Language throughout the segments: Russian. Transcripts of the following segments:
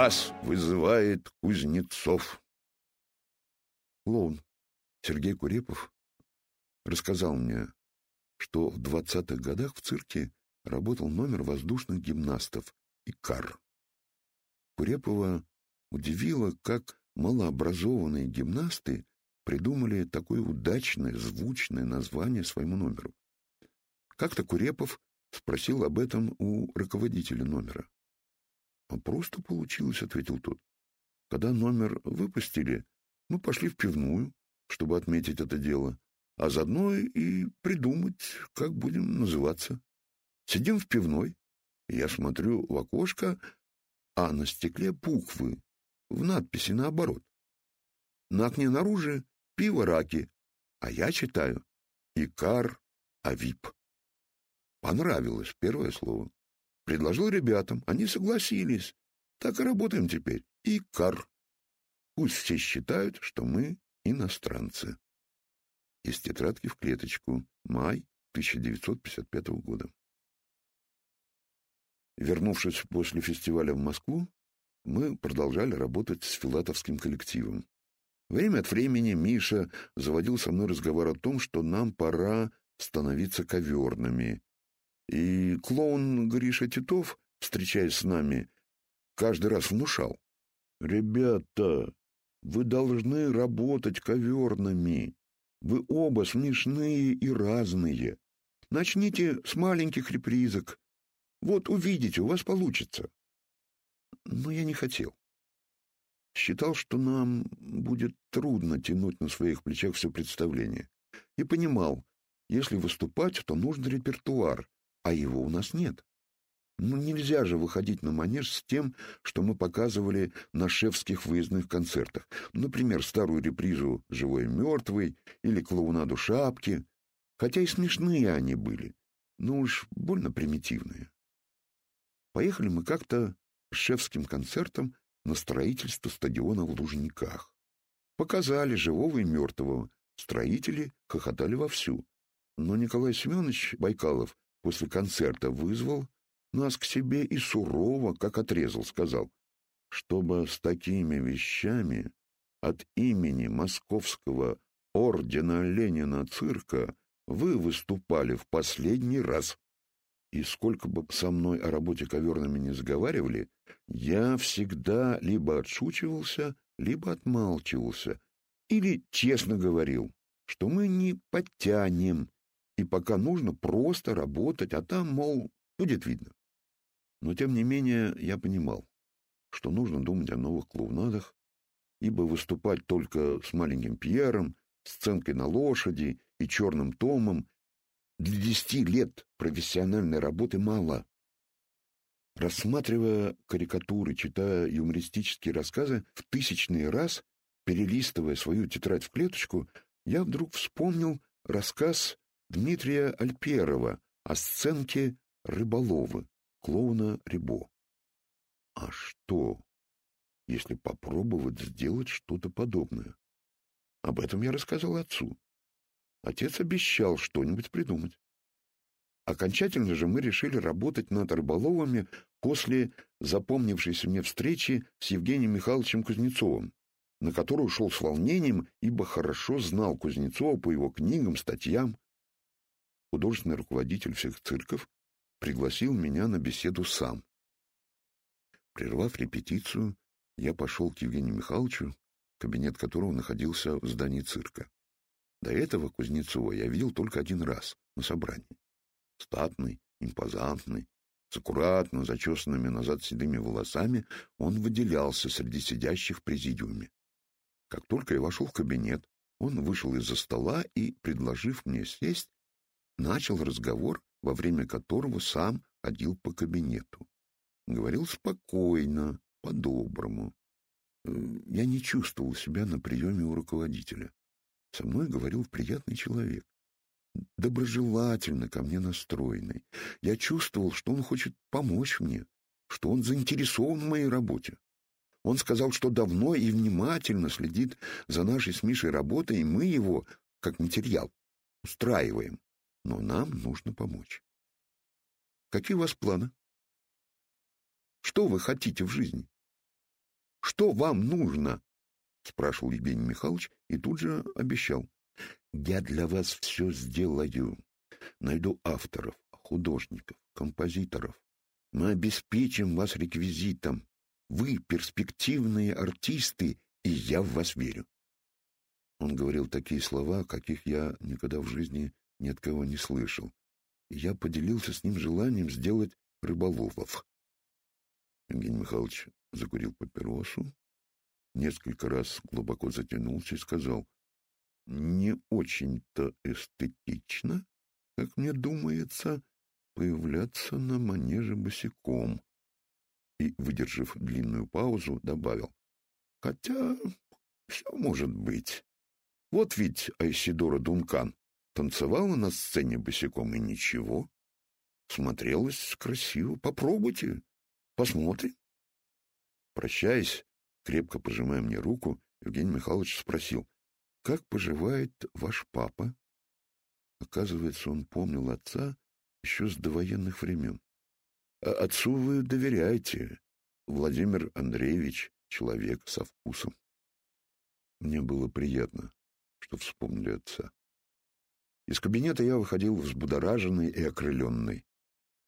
Вас вызывает Кузнецов. Клоун Сергей Курепов рассказал мне, что в 20-х годах в цирке работал номер воздушных гимнастов «Икар». Курепова удивило, как малообразованные гимнасты придумали такое удачное, звучное название своему номеру. Как-то Курепов спросил об этом у руководителя номера. «А просто получилось», — ответил тот. «Когда номер выпустили, мы пошли в пивную, чтобы отметить это дело, а заодно и придумать, как будем называться. Сидим в пивной, я смотрю в окошко, а на стекле буквы, в надписи наоборот. На окне наружу пиво раки, а я читаю «Икар Авип». Понравилось первое слово. Предложил ребятам, они согласились. Так и работаем теперь. Икар. Пусть все считают, что мы иностранцы. Из тетрадки в клеточку. Май 1955 года. Вернувшись после фестиваля в Москву, мы продолжали работать с филатовским коллективом. Время от времени Миша заводил со мной разговор о том, что нам пора становиться коверными. И клоун Гриша Титов, встречаясь с нами, каждый раз внушал. «Ребята, вы должны работать коверными. Вы оба смешные и разные. Начните с маленьких репризок. Вот увидите, у вас получится. Но я не хотел. Считал, что нам будет трудно тянуть на своих плечах все представление. И понимал, если выступать, то нужен репертуар, а его у нас нет. Ну, нельзя же выходить на манеж с тем, что мы показывали на шефских выездных концертах. Например, старую репризу «Живой и мертвый» или «Клоунаду шапки». Хотя и смешные они были, но уж больно примитивные. Поехали мы как-то с шефским концертом на строительство стадиона в Лужниках. Показали живого и мертвого. Строители хохотали вовсю. Но Николай Семенович Байкалов после концерта вызвал нас к себе и сурово, как отрезал, сказал, чтобы с такими вещами от имени Московского ордена Ленина цирка вы выступали в последний раз. И сколько бы со мной о работе коверными не заговаривали, я всегда либо отшучивался, либо отмалчивался, или честно говорил, что мы не подтянем, и пока нужно просто работать, а там, мол, будет видно. Но, тем не менее, я понимал, что нужно думать о новых клоунадах, ибо выступать только с маленьким Пьером, сценкой на лошади и черным томом для десяти лет профессиональной работы мало. Рассматривая карикатуры, читая юмористические рассказы, в тысячный раз, перелистывая свою тетрадь в клеточку, я вдруг вспомнил рассказ Дмитрия Альперова о сценке рыболовы клоуна Рибо. А что, если попробовать сделать что-то подобное? Об этом я рассказал отцу. Отец обещал что-нибудь придумать. Окончательно же мы решили работать над рыболовами после запомнившейся мне встречи с Евгением Михайловичем Кузнецовым, на которую шел с волнением, ибо хорошо знал Кузнецова по его книгам, статьям. Художественный руководитель всех цирков пригласил меня на беседу сам. Прервав репетицию, я пошел к Евгению Михайловичу, кабинет которого находился в здании цирка. До этого Кузнецова я видел только один раз, на собрании. Статный, импозантный, с аккуратно зачесанными назад седыми волосами, он выделялся среди сидящих в президиуме. Как только я вошел в кабинет, он вышел из-за стола и, предложив мне сесть, начал разговор во время которого сам ходил по кабинету. Говорил спокойно, по-доброму. Э, я не чувствовал себя на приеме у руководителя. Со мной говорил приятный человек, доброжелательно ко мне настроенный. Я чувствовал, что он хочет помочь мне, что он заинтересован в моей работе. Он сказал, что давно и внимательно следит за нашей с Мишей работой, и мы его, как материал, устраиваем но нам нужно помочь. Какие у вас планы? Что вы хотите в жизни? Что вам нужно? спрашивал Евгений Михайлович и тут же обещал. Я для вас все сделаю. Найду авторов, художников, композиторов. Мы обеспечим вас реквизитом. Вы перспективные артисты, и я в вас верю. Он говорил такие слова, каких я никогда в жизни ни от кого не слышал. И я поделился с ним желанием сделать рыболовов. Евгений Михайлович закурил папиросу, несколько раз глубоко затянулся и сказал, «Не очень-то эстетично, как мне думается, появляться на манеже босиком». И, выдержав длинную паузу, добавил, «Хотя все может быть. Вот ведь Айсидора Дункан танцевала на сцене босиком, и ничего. Смотрелась красиво. Попробуйте, посмотрим». Прощаясь, крепко пожимая мне руку, Евгений Михайлович спросил, «Как поживает ваш папа?» Оказывается, он помнил отца еще с довоенных времен. А «Отцу вы доверяете. Владимир Андреевич — человек со вкусом». Мне было приятно, что вспомнили отца. Из кабинета я выходил взбудораженный и окрыленный.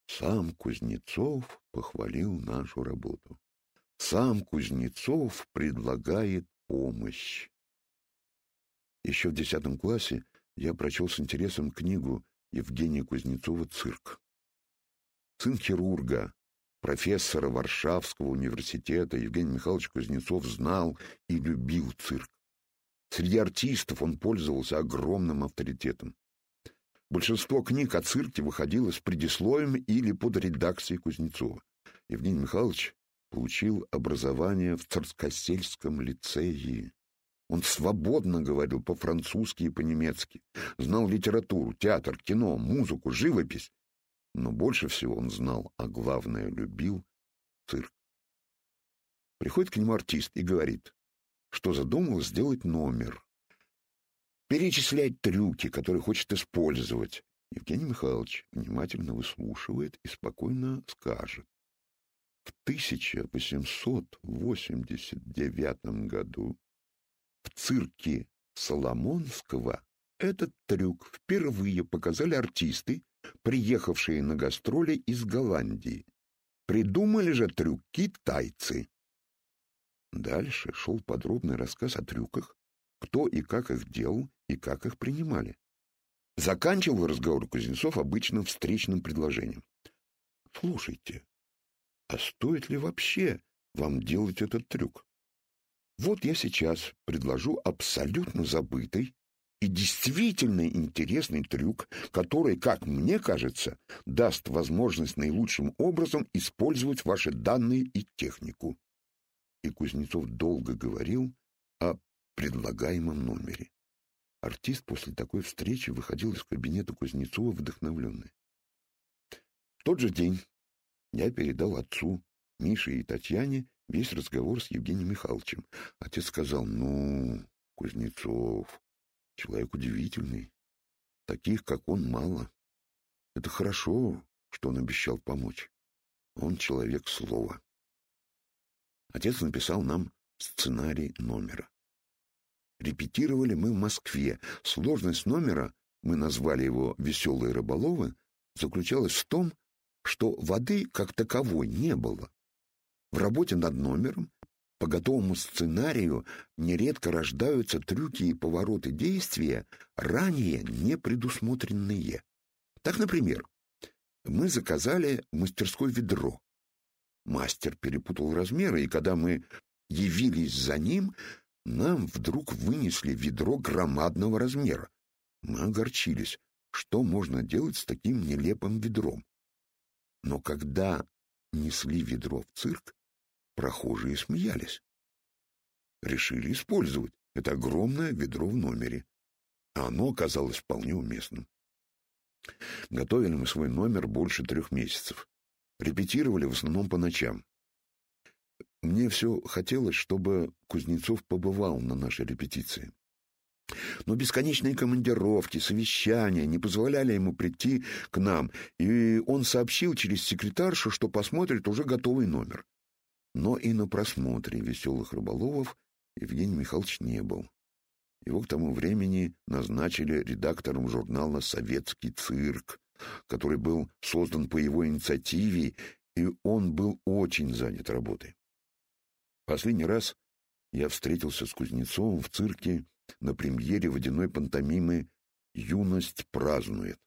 Сам Кузнецов похвалил нашу работу. Сам Кузнецов предлагает помощь. Еще в десятом классе я прочел с интересом книгу Евгения Кузнецова «Цирк». Сын хирурга, профессора Варшавского университета Евгений Михайлович Кузнецов знал и любил цирк. Среди артистов он пользовался огромным авторитетом. Большинство книг о цирке выходило с предисловием или под редакцией Кузнецова. Евгений Михайлович получил образование в Царскосельском лицее. Он свободно говорил по-французски и по-немецки, знал литературу, театр, кино, музыку, живопись. Но больше всего он знал, а главное, любил цирк. Приходит к нему артист и говорит, что задумал сделать номер. Перечислять трюки, которые хочет использовать. Евгений Михайлович внимательно выслушивает и спокойно скажет. В 1889 году в цирке Соломонского этот трюк впервые показали артисты, приехавшие на гастроли из Голландии. Придумали же трюк китайцы. Дальше шел подробный рассказ о трюках, кто и как их делал и как их принимали. Заканчивал разговор Кузнецов обычным встречным предложением. «Слушайте, а стоит ли вообще вам делать этот трюк? Вот я сейчас предложу абсолютно забытый и действительно интересный трюк, который, как мне кажется, даст возможность наилучшим образом использовать ваши данные и технику. И Кузнецов долго говорил о предлагаемом номере. Артист после такой встречи выходил из кабинета Кузнецова вдохновленный. В тот же день я передал отцу, Мише и Татьяне весь разговор с Евгением Михайловичем. Отец сказал, ну, Кузнецов, человек удивительный. Таких, как он, мало. Это хорошо, что он обещал помочь. Он человек слова. Отец написал нам сценарий номера. Репетировали мы в Москве. Сложность номера, мы назвали его «Веселые рыболовы», заключалась в том, что воды как таковой не было. В работе над номером по готовому сценарию нередко рождаются трюки и повороты действия, ранее не предусмотренные. Так, например, мы заказали в мастерской ведро. Мастер перепутал размеры, и когда мы явились за ним, нам вдруг вынесли ведро громадного размера. Мы огорчились. Что можно делать с таким нелепым ведром? Но когда несли ведро в цирк, прохожие смеялись. Решили использовать это огромное ведро в номере. А оно оказалось вполне уместным. Готовили мы свой номер больше трех месяцев. Репетировали в основном по ночам. Мне все хотелось, чтобы Кузнецов побывал на нашей репетиции. Но бесконечные командировки, совещания не позволяли ему прийти к нам, и он сообщил через секретаршу, что посмотрит уже готовый номер. Но и на просмотре «Веселых рыболовов» Евгений Михайлович не был. Его к тому времени назначили редактором журнала «Советский цирк», который был создан по его инициативе, и он был очень занят работой. Последний раз я встретился с Кузнецовым в цирке на премьере водяной пантомимы «Юность празднует».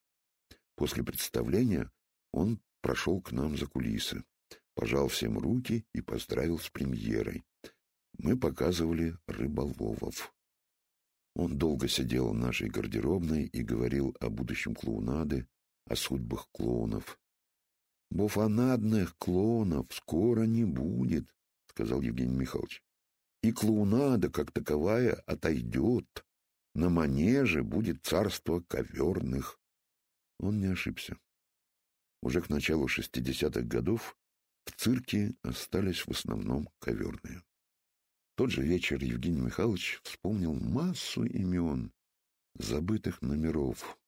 После представления он прошел к нам за кулисы, пожал всем руки и поздравил с премьерой. Мы показывали рыболовов. Он долго сидел в нашей гардеробной и говорил о будущем клоунады, о судьбах клоунов. «Буфонадных клоунов скоро не будет», — сказал Евгений Михайлович. «И клоунада, как таковая, отойдет. На манеже будет царство коверных». Он не ошибся. Уже к началу шестидесятых годов в цирке остались в основном коверные. Тот же вечер Евгений Михайлович вспомнил массу имен, забытых номеров.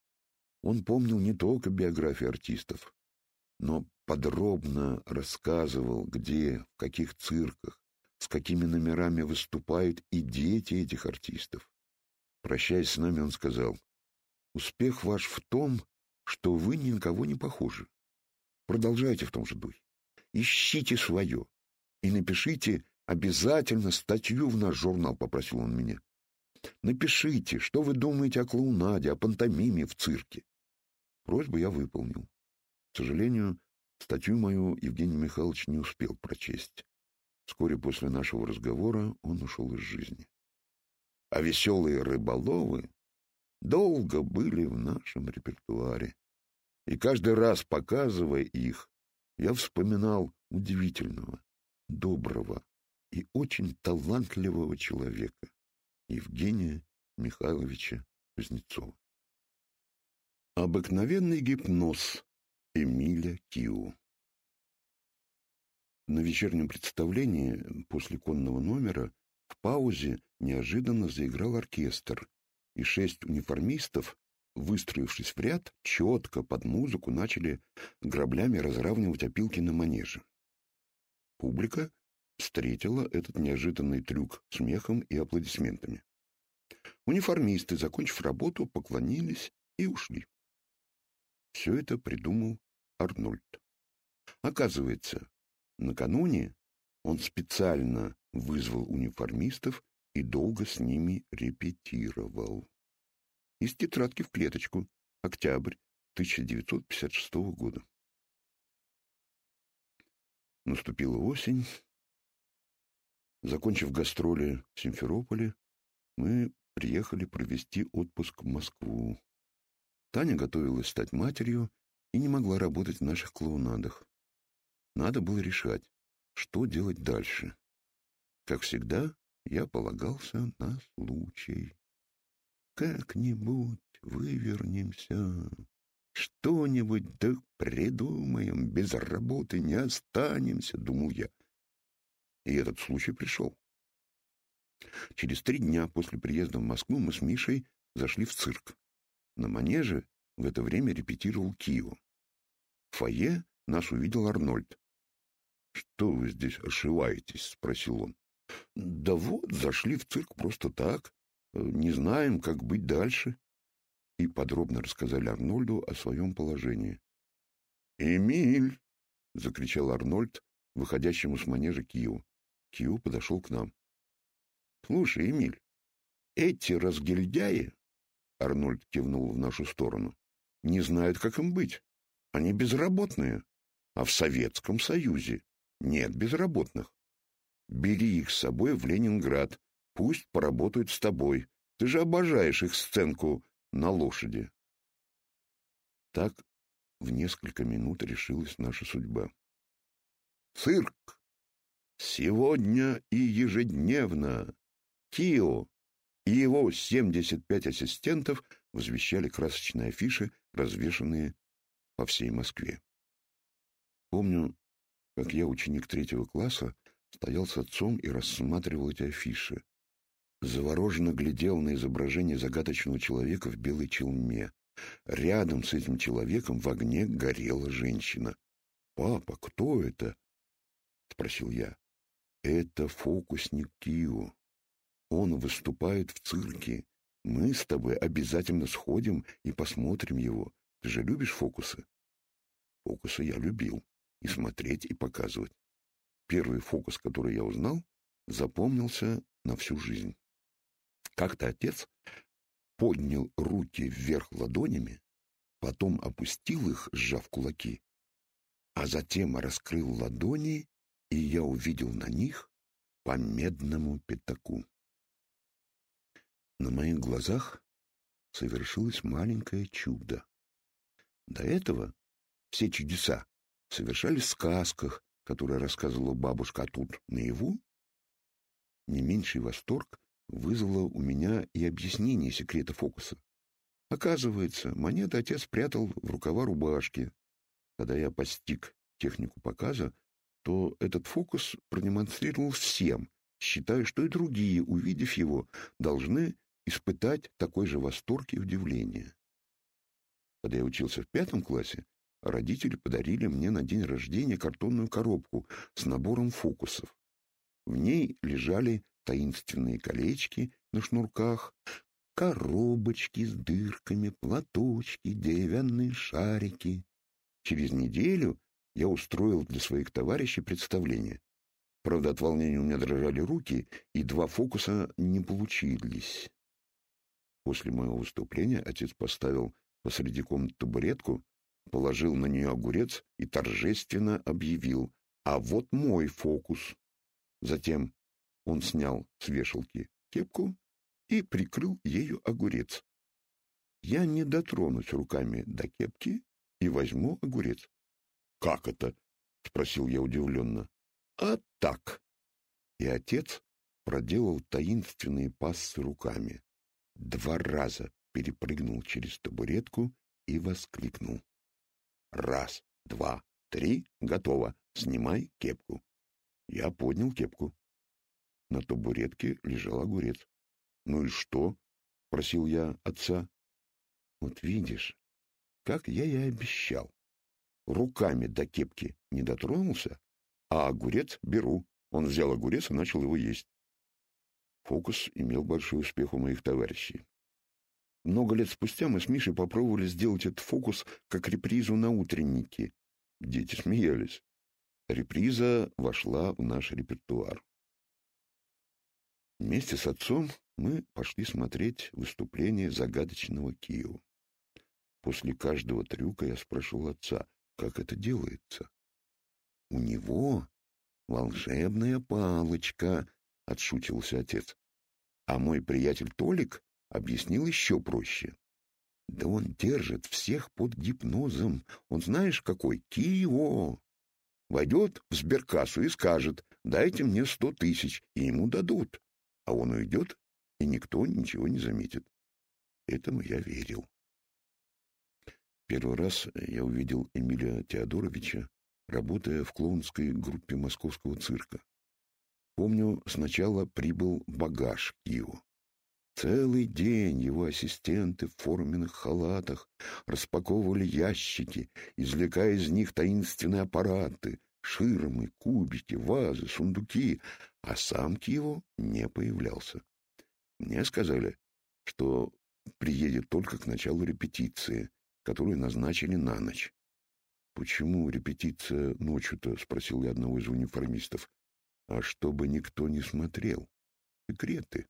Он помнил не только биографии артистов, но подробно рассказывал, где, в каких цирках, с какими номерами выступают и дети этих артистов. Прощаясь с нами, он сказал, «Успех ваш в том, что вы ни на кого не похожи. Продолжайте в том же духе. Ищите свое и напишите обязательно статью в наш журнал, попросил он меня. Напишите, что вы думаете о клоунаде, о пантомиме в цирке. Просьбу я выполнил. К сожалению, статью мою Евгений Михайлович не успел прочесть. Вскоре после нашего разговора он ушел из жизни. А веселые рыболовы долго были в нашем репертуаре. И каждый раз, показывая их, я вспоминал удивительного, доброго и очень талантливого человека Евгения Михайловича Кузнецова. Обыкновенный гипноз Эмиля Киу На вечернем представлении после конного номера в паузе неожиданно заиграл оркестр, и шесть униформистов, выстроившись в ряд, четко под музыку начали граблями разравнивать опилки на манеже. Публика встретила этот неожиданный трюк смехом и аплодисментами. Униформисты, закончив работу, поклонились и ушли. Все это придумал Арнольд. Оказывается, накануне он специально вызвал униформистов и долго с ними репетировал. Из тетрадки в клеточку. Октябрь 1956 года. Наступила осень. Закончив гастроли в Симферополе, мы приехали провести отпуск в Москву. Таня готовилась стать матерью и не могла работать в наших клоунадах. Надо было решать, что делать дальше. Как всегда, я полагался на случай. Как-нибудь вывернемся, что-нибудь да придумаем, без работы не останемся, думал я. И этот случай пришел. Через три дня после приезда в Москву мы с Мишей зашли в цирк. На манеже в это время репетировал Кио. В фойе нас увидел Арнольд. «Что вы здесь ошиваетесь?» — спросил он. Да вот, зашли в цирк просто так. Не знаем, как быть дальше. И подробно рассказали Арнольду о своем положении. «Эмиль!» — закричал Арнольд, выходящему с манежа Кио. Кио подошел к нам. «Слушай, Эмиль, эти разгильдяи, — Арнольд кивнул в нашу сторону, — не знают, как им быть. Они безработные, а в Советском Союзе нет безработных. Бери их с собой в Ленинград. Пусть поработают с тобой. Ты же обожаешь их сценку на лошади. Так в несколько минут решилась наша судьба. Цирк! Сегодня и ежедневно Кио и его 75 ассистентов возвещали красочные афиши, развешанные по всей Москве. Помню, как я, ученик третьего класса, стоял с отцом и рассматривал эти афиши. Завороженно глядел на изображение загадочного человека в белой челме. Рядом с этим человеком в огне горела женщина. «Папа, кто это?» — спросил я. Это фокусник Кио. Он выступает в цирке. Мы с тобой обязательно сходим и посмотрим его. Ты же любишь фокусы? Фокусы я любил. И смотреть, и показывать. Первый фокус, который я узнал, запомнился на всю жизнь. Как-то отец поднял руки вверх ладонями, потом опустил их, сжав кулаки, а затем раскрыл ладони, и я увидел на них по медному пятаку. На моих глазах совершилось маленькое чудо. До этого все чудеса совершались в сказках, которые рассказывала бабушка, а тут наяву. Не меньший восторг вызвало у меня и объяснение секрета фокуса. Оказывается, монеты отец спрятал в рукава рубашки. Когда я постиг технику показа, то этот фокус продемонстрировал всем, считая, что и другие, увидев его, должны испытать такой же восторг и удивление. Когда я учился в пятом классе, родители подарили мне на день рождения картонную коробку с набором фокусов. В ней лежали таинственные колечки на шнурках, коробочки с дырками, платочки, деревянные шарики. Через неделю я устроил для своих товарищей представление. Правда, от волнения у меня дрожали руки, и два фокуса не получились. После моего выступления отец поставил посреди комнаты табуретку, положил на нее огурец и торжественно объявил «А вот мой фокус». Затем он снял с вешалки кепку и прикрыл ею огурец. Я не дотронусь руками до кепки и возьму огурец. — Как это? — спросил я удивленно. — А так. И отец проделал таинственные пассы руками два раза перепрыгнул через табуретку и воскликнул. «Раз, два, три, готово. Снимай кепку». Я поднял кепку. На табуретке лежал огурец. «Ну и что?» — просил я отца. «Вот видишь, как я и обещал. Руками до кепки не дотронулся, а огурец беру». Он взял огурец и начал его есть. Фокус имел большой успех у моих товарищей. Много лет спустя мы с Мишей попробовали сделать этот фокус как репризу на утреннике. Дети смеялись. Реприза вошла в наш репертуар. Вместе с отцом мы пошли смотреть выступление загадочного Киева. После каждого трюка я спрашивал отца, как это делается. У него волшебная палочка, — отшутился отец. А мой приятель Толик объяснил еще проще. Да он держит всех под гипнозом. Он знаешь какой? Кио. Войдет в сберкассу и скажет, дайте мне сто тысяч, и ему дадут. А он уйдет, и никто ничего не заметит. Этому я верил. Первый раз я увидел Эмилия Теодоровича, работая в клоунской группе московского цирка. Помню, сначала прибыл багаж Кио. Целый день его ассистенты в форменных халатах распаковывали ящики, извлекая из них таинственные аппараты, ширмы, кубики, вазы, сундуки, а сам Кио не появлялся. Мне сказали, что приедет только к началу репетиции, которую назначили на ночь. «Почему репетиция ночью-то?» — спросил я одного из униформистов а чтобы никто не смотрел. Секреты.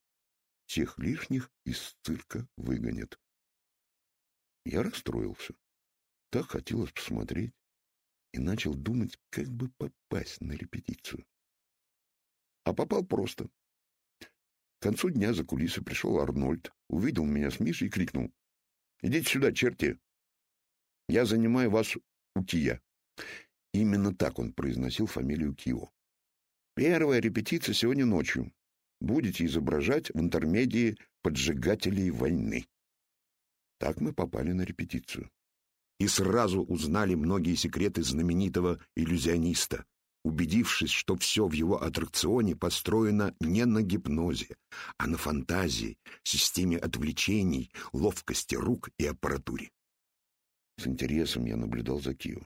Всех лишних из цирка выгонят. Я расстроился. Так хотелось посмотреть. И начал думать, как бы попасть на репетицию. А попал просто. К концу дня за кулисы пришел Арнольд, увидел меня с Мишей и крикнул. «Идите сюда, черти! Я занимаю вас у Кия». Именно так он произносил фамилию Кио. Первая репетиция сегодня ночью. Будете изображать в интермедии поджигателей войны. Так мы попали на репетицию. И сразу узнали многие секреты знаменитого иллюзиониста, убедившись, что все в его аттракционе построено не на гипнозе, а на фантазии, системе отвлечений, ловкости рук и аппаратуре. С интересом я наблюдал за Кио.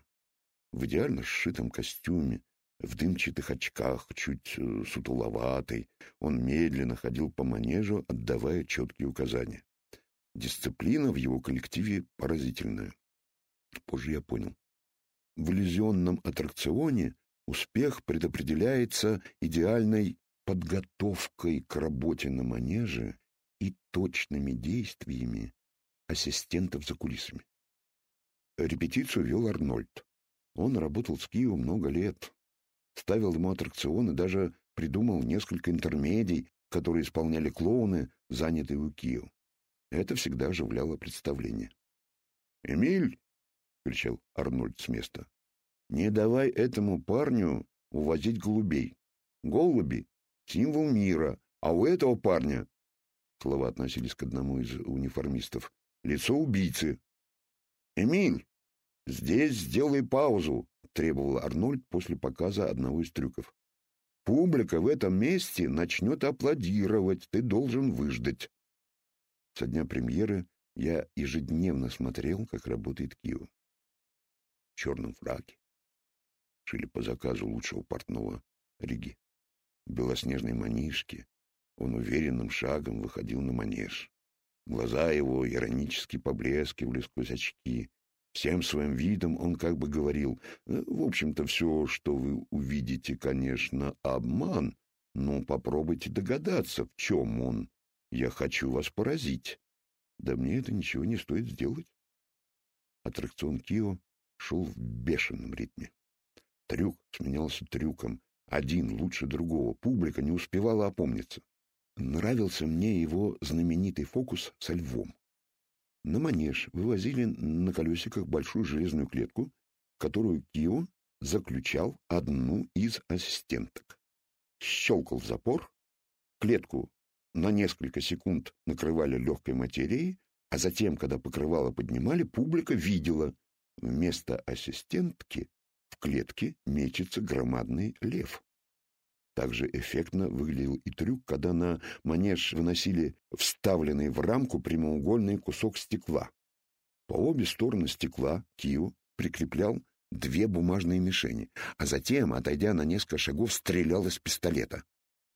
В идеально сшитом костюме, в дымчатых очках, чуть э, сутуловатый. Он медленно ходил по манежу, отдавая четкие указания. Дисциплина в его коллективе поразительная. Позже я понял. В иллюзионном аттракционе успех предопределяется идеальной подготовкой к работе на манеже и точными действиями ассистентов за кулисами. Репетицию вел Арнольд. Он работал с Кио много лет, ставил ему аттракционы, даже придумал несколько интермедий, которые исполняли клоуны, занятые у Кио. Это всегда оживляло представление. «Эмиль!» — кричал Арнольд с места. «Не давай этому парню увозить голубей. Голуби — символ мира, а у этого парня...» Слова относились к одному из униформистов. «Лицо убийцы». «Эмиль, здесь сделай паузу!» — требовал Арнольд после показа одного из трюков. «Публика в этом месте начнет аплодировать. Ты должен выждать». Со дня премьеры я ежедневно смотрел, как работает Кио. В черном фраке. Шили по заказу лучшего портного Риги. В белоснежной манишке он уверенным шагом выходил на манеж. Глаза его иронически поблескивали сквозь очки. Всем своим видом он как бы говорил, «Э, в общем-то, все, что вы увидите, конечно, обман, но попробуйте догадаться, в чем он. Я хочу вас поразить. Да мне это ничего не стоит сделать. Аттракцион Кио шел в бешеном ритме. Трюк сменялся трюком, один лучше другого. Публика не успевала опомниться. Нравился мне его знаменитый фокус со львом. На манеж вывозили на колесиках большую железную клетку, которую Кио заключал одну из ассистенток. Щелкал запор, клетку на несколько секунд накрывали легкой материей, а затем, когда покрывало поднимали, публика видела, вместо ассистентки в клетке мечется громадный лев. Также эффектно выглядел и трюк, когда на манеж выносили вставленный в рамку прямоугольный кусок стекла. По обе стороны стекла Кио прикреплял две бумажные мишени, а затем, отойдя на несколько шагов, стрелял из пистолета.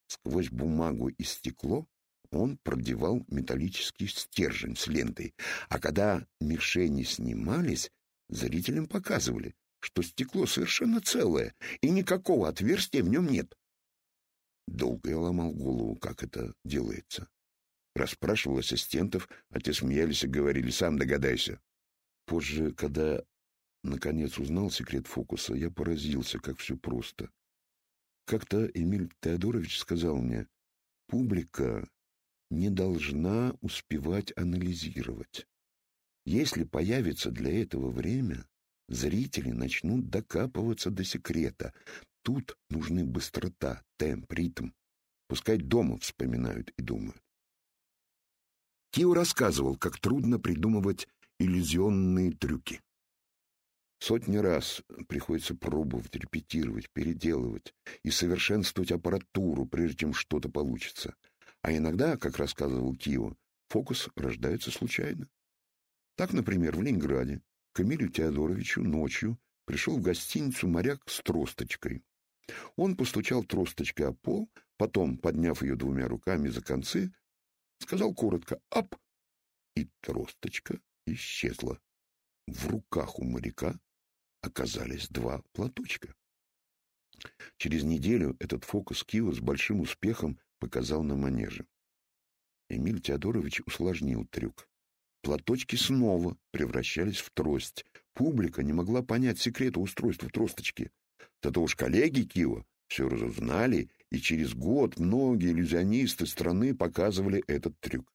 Сквозь бумагу и стекло он продевал металлический стержень с лентой, а когда мишени снимались, зрителям показывали, что стекло совершенно целое, и никакого отверстия в нем нет. Долго я ломал голову, как это делается. Расспрашивал ассистентов, а те смеялись и говорили, сам догадайся. Позже, когда наконец узнал секрет фокуса, я поразился, как все просто. Как-то Эмиль Теодорович сказал мне, публика не должна успевать анализировать. Если появится для этого время, зрители начнут докапываться до секрета. Тут нужны быстрота, темп, ритм. Пускай дома вспоминают и думают. Кио рассказывал, как трудно придумывать иллюзионные трюки. Сотни раз приходится пробовать, репетировать, переделывать и совершенствовать аппаратуру, прежде чем что-то получится. А иногда, как рассказывал Кио, фокус рождается случайно. Так, например, в Ленинграде к Эмилию Теодоровичу ночью пришел в гостиницу моряк с тросточкой. Он постучал тросточкой о пол, потом, подняв ее двумя руками за концы, сказал коротко «Ап!» и тросточка исчезла. В руках у моряка оказались два платочка. Через неделю этот фокус Кио с большим успехом показал на манеже. Эмиль Теодорович усложнил трюк. Платочки снова превращались в трость. Публика не могла понять секрета устройства тросточки. Зато уж коллеги Кио все разузнали, и через год многие иллюзионисты страны показывали этот трюк.